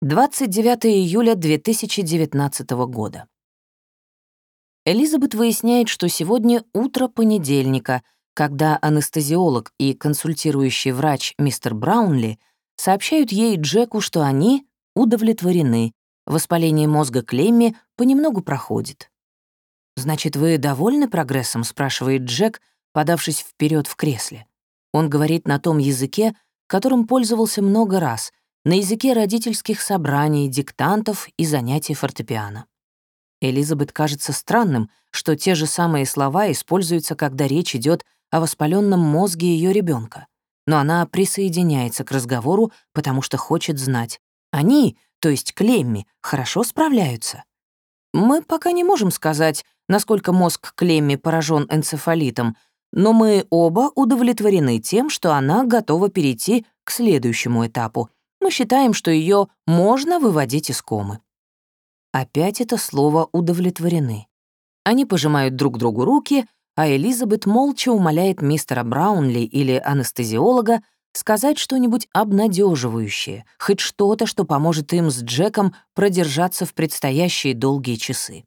29 июля 2019 года. Элизабет выясняет, что сегодня утро понедельника, когда анестезиолог и консультирующий врач мистер Браунли сообщают ей Джеку, что они удовлетворены. Воспаление мозга Клемми понемногу проходит. «Значит, вы довольны прогрессом?» — спрашивает Джек, подавшись вперед в кресле. Он говорит на том языке, которым пользовался много раз — на языке родительских собраний, диктантов и занятий фортепиано. Элизабет кажется странным, что те же самые слова используются, когда речь идет о воспаленном мозге ее ребенка. Но она присоединяется к разговору, потому что хочет знать. Они, то есть Клемми, хорошо справляются. Мы пока не можем сказать, насколько мозг Клемми поражен энцефалитом, но мы оба удовлетворены тем, что она готова перейти к следующему этапу мы считаем, что ее можно выводить из комы. Опять это слово «удовлетворены». Они пожимают друг другу руки, а Элизабет молча умоляет мистера Браунли или анестезиолога сказать что-нибудь обнадеживающее, хоть что-то, что поможет им с Джеком продержаться в предстоящие долгие часы.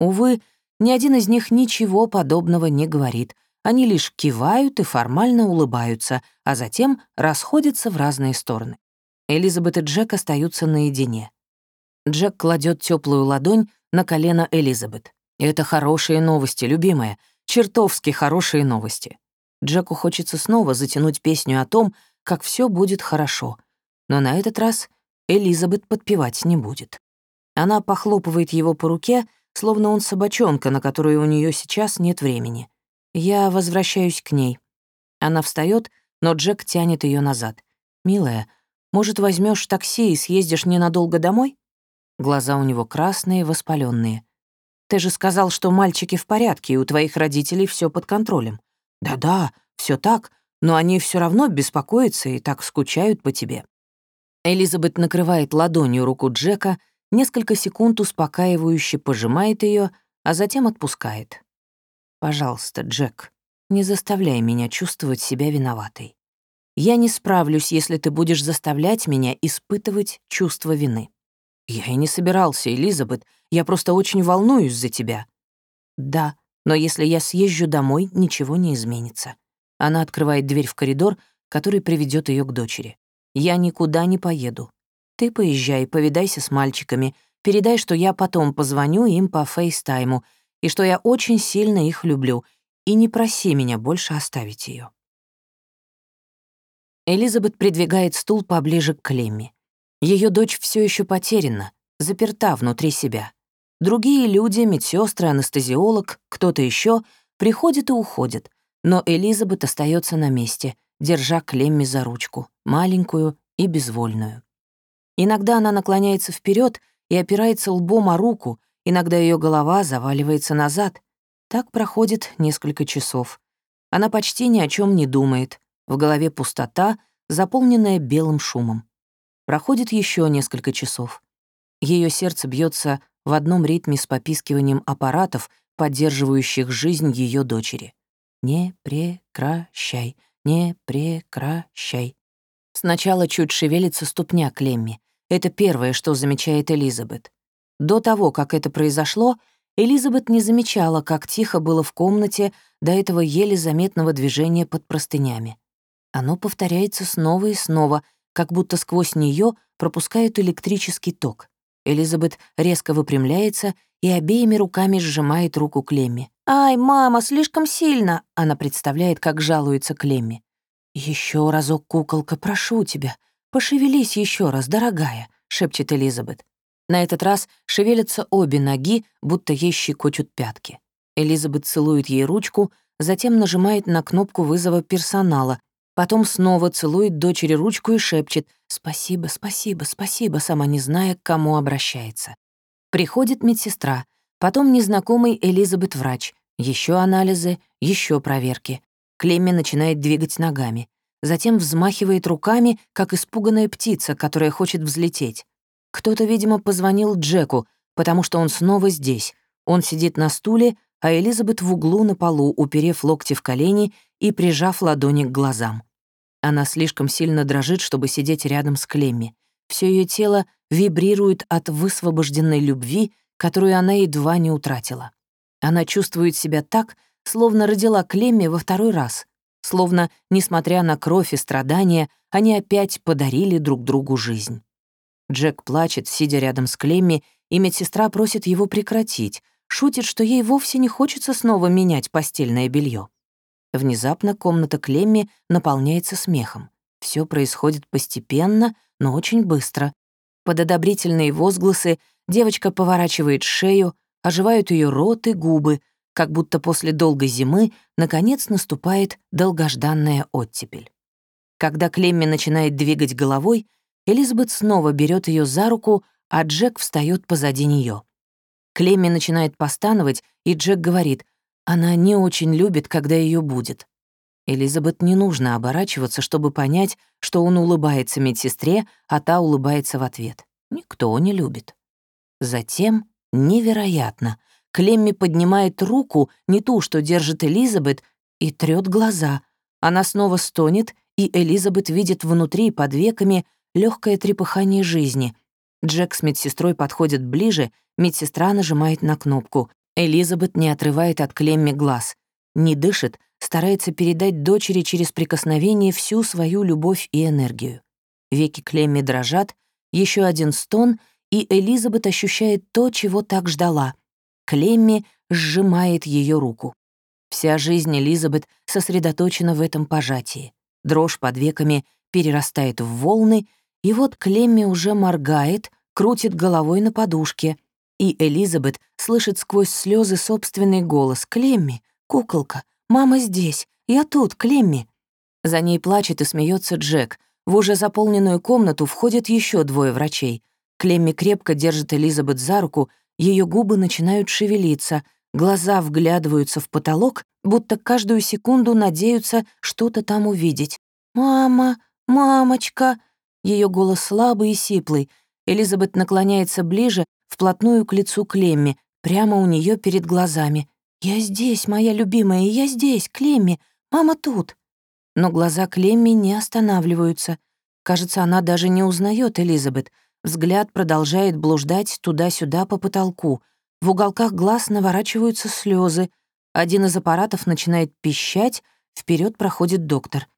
Увы, ни один из них ничего подобного не говорит. Они лишь кивают и формально улыбаются, а затем расходятся в разные стороны. Элизабет и Джек остаются наедине. Джек кладет теплую ладонь на колено Элизабет. «Это хорошие новости, любимая. Чертовски хорошие новости». Джеку хочется снова затянуть песню о том, как все будет хорошо. Но на этот раз Элизабет подпевать не будет. Она похлопывает его по руке, словно он собачонка, на которую у нее сейчас нет времени. Я возвращаюсь к ней. Она встает, но Джек тянет ее назад. «Милая, может, возьмешь такси и съездишь ненадолго домой?» Глаза у него красные, воспаленные. «Ты же сказал, что мальчики в порядке, и у твоих родителей все под контролем». «Да-да, все так, но они все равно беспокоятся и так скучают по тебе». Элизабет накрывает ладонью руку Джека, несколько секунд успокаивающе пожимает ее, а затем отпускает. «Пожалуйста, Джек, не заставляй меня чувствовать себя виноватой. Я не справлюсь, если ты будешь заставлять меня испытывать чувство вины. Я и не собирался, Элизабет. Я просто очень волнуюсь за тебя. Да, но если я съезжу домой, ничего не изменится. Она открывает дверь в коридор, который приведет ее к дочери. Я никуда не поеду. Ты поезжай, повидайся с мальчиками, передай, что я потом позвоню им по фейстайму, и что я очень сильно их люблю, и не проси меня больше оставить ее. Элизабет придвигает стул поближе к Клемми. Ее дочь все еще потеряна, заперта внутри себя. Другие люди, медсестры, анестезиолог, кто-то еще приходят и уходят, но Элизабет остается на месте, держа Клемми за ручку, маленькую и безвольную. Иногда она наклоняется вперед и опирается лбом о руку, иногда ее голова заваливается назад. Так проходит несколько часов. Она почти ни о чем не думает, в голове пустота, заполненная белым шумом. Проходит еще несколько часов. Ее сердце бьется в одном ритме с попискиванием аппаратов, поддерживающих жизнь ее дочери. «Не прекращай, не прекращай». Сначала чуть шевелится ступня Клемми. Это первое, что замечает Элизабет. До того, как это произошло, Элизабет не замечала, как тихо было в комнате до этого еле заметного движения под простынями. Оно повторяется снова и снова, как будто сквозь нее пропускают электрический ток. Элизабет резко выпрямляется и обеими руками сжимает руку Клемми. «Ай, мама, слишком сильно!» Она представляет, как жалуется Клемми. Еще разок, куколка, прошу тебя, пошевелись еще раз, дорогая», — шепчет Элизабет. На этот раз шевелятся обе ноги, будто ей щекочут пятки. Элизабет целует ей ручку, затем нажимает на кнопку вызова персонала, Потом снова целует дочери ручку и шепчет «Спасибо, спасибо, спасибо», сама не зная, к кому обращается. Приходит медсестра, потом незнакомый Элизабет врач, еще анализы, еще проверки. Клемми начинает двигать ногами, затем взмахивает руками, как испуганная птица, которая хочет взлететь. Кто-то, видимо, позвонил Джеку, потому что он снова здесь. Он сидит на стуле, а Элизабет в углу на полу, уперев локти в колени и прижав ладони к глазам. Она слишком сильно дрожит, чтобы сидеть рядом с Клемми. Все ее тело вибрирует от высвобожденной любви, которую она едва не утратила. Она чувствует себя так, словно родила Клемми во второй раз, словно, несмотря на кровь и страдания, они опять подарили друг другу жизнь. Джек плачет, сидя рядом с Клемми, и медсестра просит его прекратить, шутит, что ей вовсе не хочется снова менять постельное белье. Внезапно комната Клемми наполняется смехом. Все происходит постепенно, но очень быстро. Под одобрительные возгласы девочка поворачивает шею, оживают ее рот и губы, как будто после долгой зимы наконец наступает долгожданная оттепель. Когда Клемми начинает двигать головой, Элизабет снова берет ее за руку, а Джек встает позади нее. Клемми начинает постановать, и Джек говорит, она не очень любит, когда ее будет. Элизабет не нужно оборачиваться, чтобы понять, что он улыбается медсестре, а та улыбается в ответ. Никто не любит. Затем, невероятно, Клемми поднимает руку, не ту, что держит Элизабет, и трёт глаза. Она снова стонет, и Элизабет видит внутри, под веками, легкое трепыхание жизни. Джек с медсестрой подходит ближе, медсестра нажимает на кнопку. Элизабет не отрывает от Клемми глаз. Не дышит, старается передать дочери через прикосновение всю свою любовь и энергию. Веки Клемми дрожат, еще один стон, и Элизабет ощущает то, чего так ждала. Клемми сжимает ее руку. Вся жизнь Элизабет сосредоточена в этом пожатии. Дрожь под веками перерастает в волны, и вот Клемми уже моргает, крутит головой на подушке, и Элизабет слышит сквозь слезы собственный голос «Клемми, куколка, мама здесь, я тут, Клемми». За ней плачет и смеется Джек. В уже заполненную комнату входят еще двое врачей. Клемми крепко держит Элизабет за руку, ее губы начинают шевелиться, глаза вглядываются в потолок, будто каждую секунду надеются что-то там увидеть. «Мама, мамочка!» Ее голос слабый и сиплый. Элизабет наклоняется ближе, вплотную к лицу Клемми, прямо у нее перед глазами. «Я здесь, моя любимая, я здесь, Клемми, мама тут». Но глаза Клемми не останавливаются. Кажется, она даже не узнает Элизабет. Взгляд продолжает блуждать туда-сюда по потолку. В уголках глаз наворачиваются слезы. Один из аппаратов начинает пищать, вперед проходит доктор.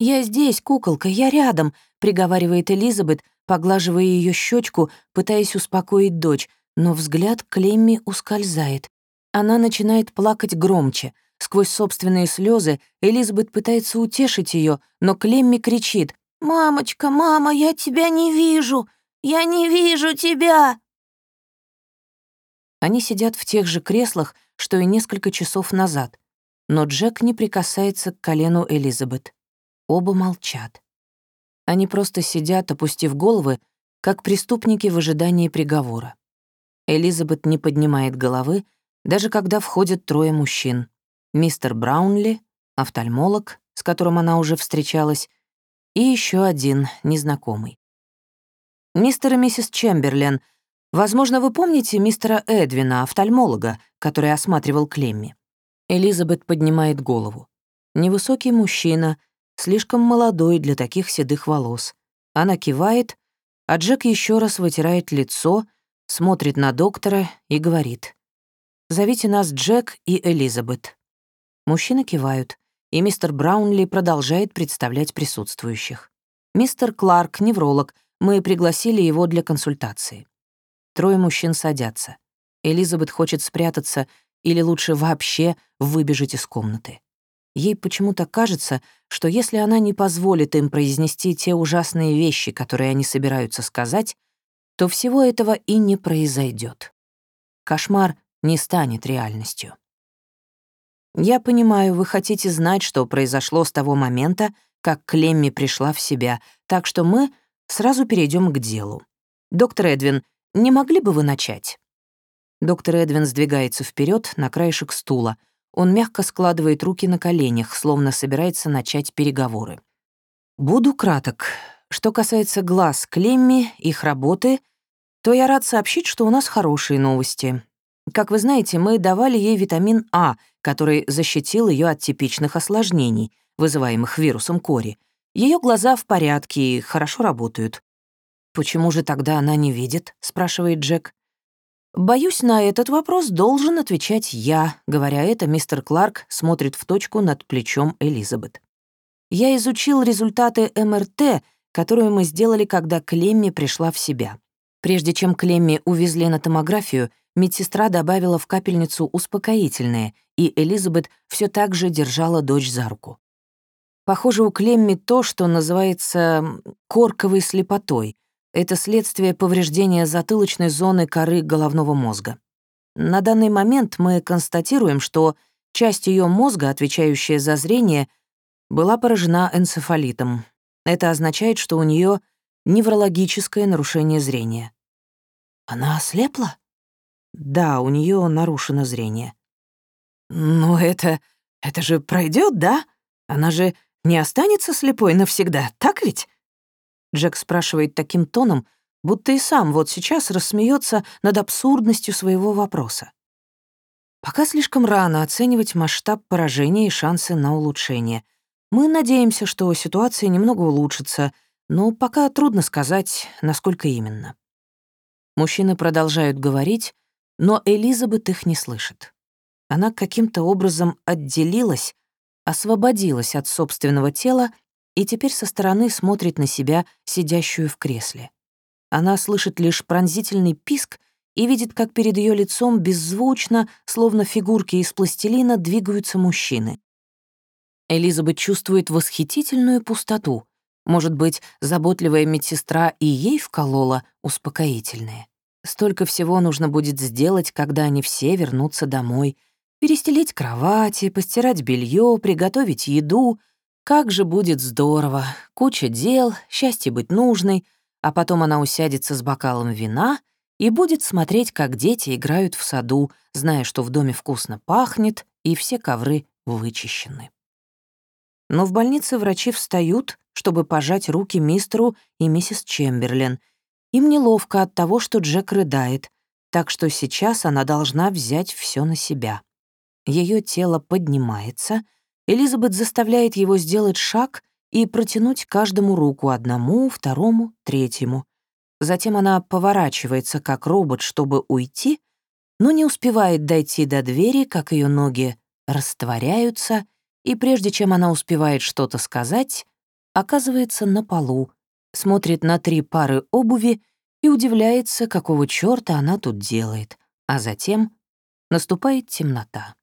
«Я здесь, куколка, я рядом», — приговаривает Элизабет, поглаживая ее щечку, пытаясь успокоить дочь, но взгляд Клемми ускользает. Она начинает плакать громче. Сквозь собственные слезы Элизабет пытается утешить ее, но Клемми кричит «Мамочка, мама, я тебя не вижу! Я не вижу тебя!» Они сидят в тех же креслах, что и несколько часов назад, но Джек не прикасается к колену Элизабет. Оба молчат. Они просто сидят, опустив головы, как преступники в ожидании приговора. Элизабет не поднимает головы, даже когда входят трое мужчин. Мистер Браунли, офтальмолог, с которым она уже встречалась, и еще один незнакомый. «Мистер и миссис Чемберлен, возможно, вы помните мистера Эдвина, офтальмолога, который осматривал Клемми?» Элизабет поднимает голову. Невысокий мужчина — слишком молодой для таких седых волос. Она кивает, а Джек еще раз вытирает лицо, смотрит на доктора и говорит. «Зовите нас Джек и Элизабет». Мужчины кивают, и мистер Браунли продолжает представлять присутствующих. «Мистер Кларк, невролог, мы пригласили его для консультации». Трое мужчин садятся. Элизабет хочет спрятаться или лучше вообще выбежать из комнаты. Ей почему-то кажется, что если она не позволит им произнести те ужасные вещи, которые они собираются сказать, то всего этого и не произойдет. Кошмар не станет реальностью. Я понимаю, вы хотите знать, что произошло с того момента, как Клемми пришла в себя, так что мы сразу перейдем к делу. Доктор Эдвин, не могли бы вы начать? Доктор Эдвин сдвигается вперед на краешек стула — он мягко складывает руки на коленях, словно собирается начать переговоры. «Буду краток. Что касается глаз Клемми, их работы, то я рад сообщить, что у нас хорошие новости. Как вы знаете, мы давали ей витамин А, который защитил ее от типичных осложнений, вызываемых вирусом кори. Ее глаза в порядке и хорошо работают. почему же тогда она не видит?» — спрашивает Джек. «Боюсь, на этот вопрос должен отвечать я», — говоря это, мистер Кларк смотрит в точку над плечом Элизабет. «Я изучил результаты МРТ, которую мы сделали, когда Клемми пришла в себя. Прежде чем Клемми увезли на томографию, медсестра добавила в капельницу успокоительное, и Элизабет все так же держала дочь за руку. Похоже, у Клемми то, что называется корковой слепотой. Это следствие повреждения затылочной зоны коры головного мозга. На данный момент мы констатируем, что часть ее мозга, отвечающая за зрение, была поражена энцефалитом. Это означает, что у нее неврологическое нарушение зрения. Она ослепла? Да, у нее нарушено зрение. Но это... это же пройдет, да? Она же не останется слепой навсегда, так ведь?» Джек спрашивает таким тоном, будто и сам вот сейчас рассмеется над абсурдностью своего вопроса. Пока слишком рано оценивать масштаб поражения и шансы на улучшение. Мы надеемся, что ситуация немного улучшится, но пока трудно сказать, насколько именно. Мужчины продолжают говорить, но Элизабет их не слышит. Она каким-то образом отделилась освободилась от собственного тела и теперь со стороны смотрит на себя, сидящую в кресле. Она слышит лишь пронзительный писк и видит, как перед ее лицом беззвучно, словно фигурки из пластилина, двигаются мужчины. Элизабет чувствует восхитительную пустоту. Может быть, заботливая медсестра и ей вколола успокоительное. Столько всего нужно будет сделать, когда они все вернутся домой — Перестелить кровати, постирать белье, приготовить еду. Как же будет здорово. Куча дел, счастье быть нужной. А потом она усядется с бокалом вина и будет смотреть, как дети играют в саду, зная, что в доме вкусно пахнет и все ковры вычищены. Но в больнице врачи встают, чтобы пожать руки мистеру и миссис Чемберлен. Им неловко от того, что Джек рыдает, так что сейчас она должна взять все на себя. Ее тело поднимается, Элизабет заставляет его сделать шаг и протянуть каждому руку одному, второму, третьему. Затем она поворачивается как робот, чтобы уйти, но не успевает дойти до двери, как ее ноги растворяются, и прежде чем она успевает что-то сказать, оказывается на полу, смотрит на три пары обуви и удивляется, какого чёрта она тут делает, а затем наступает темнота.